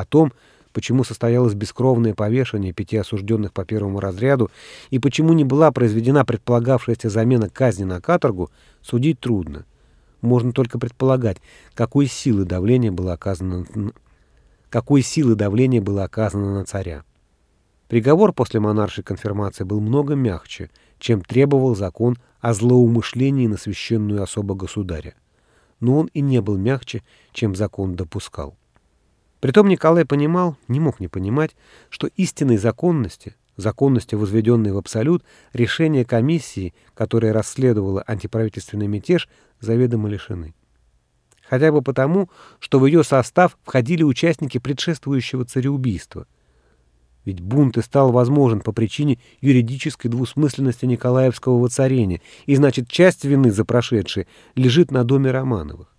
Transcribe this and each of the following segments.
о том, почему состоялось бескровное повешение пяти осужденных по первому разряду и почему не была произведена предполагавшаяся замена казни на каторгу, судить трудно. Можно только предполагать, какой силы давления было оказано, какой силы давления было оказано на царя. Приговор после монаршей конфирмации был много мягче, чем требовал закон о злоумышлении на священную особо государя. Но он и не был мягче, чем закон допускал. Притом Николай понимал, не мог не понимать, что истинной законности, законности, возведенной в абсолют, решения комиссии, которая расследовала антиправительственный мятеж, заведомо лишены. Хотя бы потому, что в ее состав входили участники предшествующего цареубийства. Ведь бунт и стал возможен по причине юридической двусмысленности Николаевского воцарения, и значит часть вины за прошедшее лежит на доме Романовых.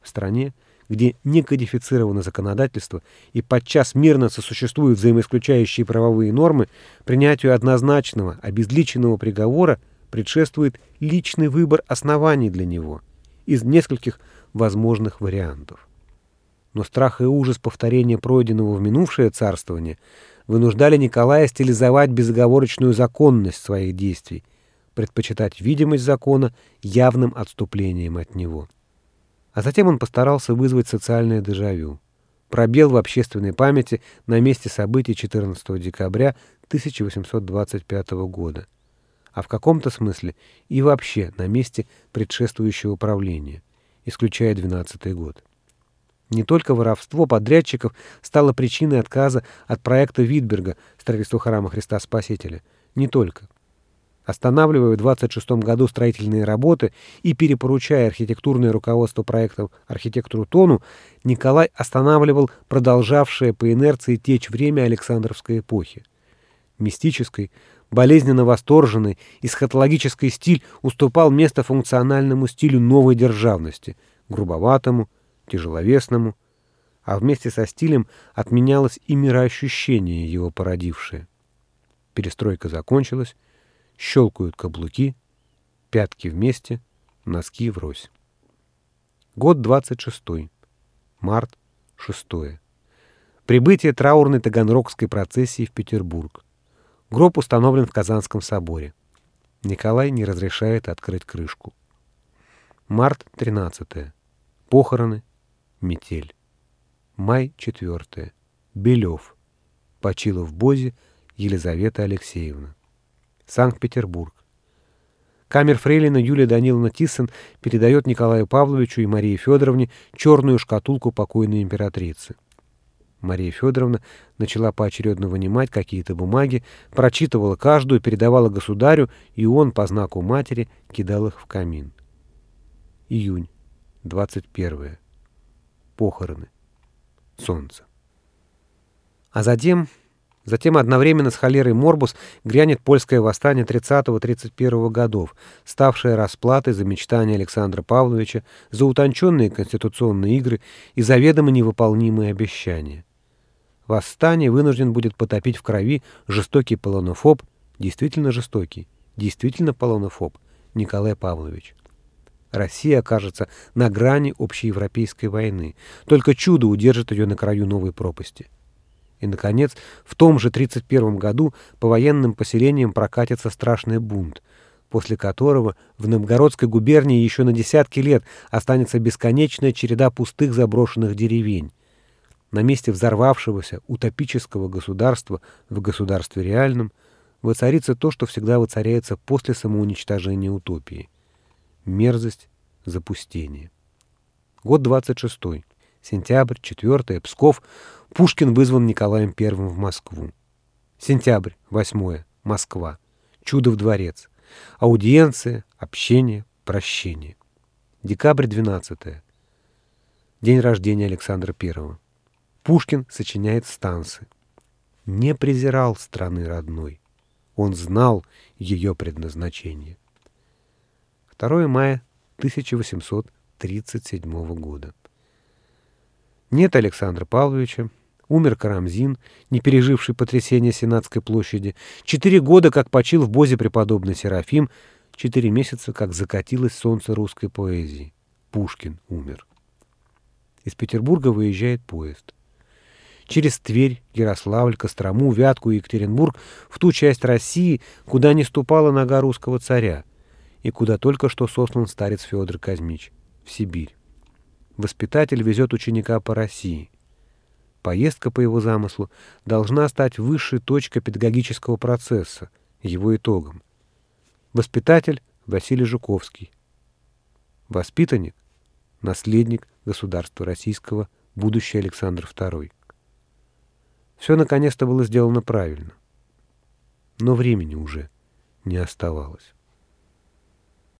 В стране, где не кодифицировано законодательство и подчас мирно сосуществуют взаимоисключающие правовые нормы, принятию однозначного, обезличенного приговора предшествует личный выбор оснований для него из нескольких возможных вариантов. Но страх и ужас повторения пройденного в минувшее царствование вынуждали Николая стилизовать безоговорочную законность своих действий, предпочитать видимость закона явным отступлением от него. А затем он постарался вызвать социальное дежавю. Пробел в общественной памяти на месте событий 14 декабря 1825 года. А в каком-то смысле и вообще на месте предшествующего правления, исключая 12 год. Не только воровство подрядчиков стало причиной отказа от проекта Витберга строительства храма Христа Спасителя. Не только останавливая в 26 году строительные работы и перепоручая архитектурное руководство проектом архитектору Тону, Николай останавливал продолжавшее по инерции течь время Александровской эпохи. Мистической, болезненно восторженный, эсхатологический стиль уступал место функциональному стилю новой державности, грубоватому, тяжеловесному, а вместе со стилем отменялось и мироощущение его породившее. Перестройка закончилась, Щелкают каблуки, пятки вместе, носки врозь. Год 26. Март 6. Прибытие траурной таганрогской процессии в Петербург. Гроб установлен в Казанском соборе. Николай не разрешает открыть крышку. Март 13. Похороны. Метель. Май 4. Белев. Почила в Бозе Елизавета Алексеевна. Санкт-Петербург. Камер Фрейлина Юлия Даниловна Тиссен передает Николаю Павловичу и Марии Федоровне черную шкатулку покойной императрицы. Мария Федоровна начала поочередно вынимать какие-то бумаги, прочитывала каждую, передавала государю, и он, по знаку матери, кидал их в камин. Июнь, 21. Похороны. Солнце. А затем Затем одновременно с холерой Морбус грянет польское восстание 30-31 годов, ставшее расплатой за мечтания Александра Павловича, за утонченные конституционные игры и заведомо невыполнимые обещания. Восстание вынужден будет потопить в крови жестокий полонофоб, действительно жестокий, действительно полонофоб, Николай Павлович. Россия окажется на грани общеевропейской войны. Только чудо удержит ее на краю новой пропасти. И, наконец, в том же 31 году по военным поселениям прокатится страшный бунт, после которого в Новгородской губернии еще на десятки лет останется бесконечная череда пустых заброшенных деревень. На месте взорвавшегося утопического государства в государстве реальном воцарится то, что всегда воцаряется после самоуничтожения утопии. Мерзость, запустение. Год 26. Сентябрь, 4. Псков. Пушкин вызван Николаем I в Москву. Сентябрь, 8. Москва. Чудо в дворец. Аудиенция, общение, прощение. Декабрь, 12. День рождения Александра I. Пушкин сочиняет станцы. Не презирал страны родной. Он знал ее предназначение. 2 мая 1837 года. Нет Александра Павловича, умер Карамзин, не переживший потрясения Сенатской площади, четыре года, как почил в Бозе преподобный Серафим, четыре месяца, как закатилось солнце русской поэзии. Пушкин умер. Из Петербурга выезжает поезд. через Тверь, Ярославль, Кострому, Вятку и Екатеринбург в ту часть России, куда не ступала нога русского царя и куда только что сослан старец Федор Казмич, в Сибирь. Воспитатель везет ученика по России. Поездка, по его замыслу, должна стать высшей точкой педагогического процесса, его итогом. Воспитатель – Василий Жуковский. Воспитанник – наследник государства российского, будущий Александр II. Все наконец-то было сделано правильно. Но времени уже не оставалось.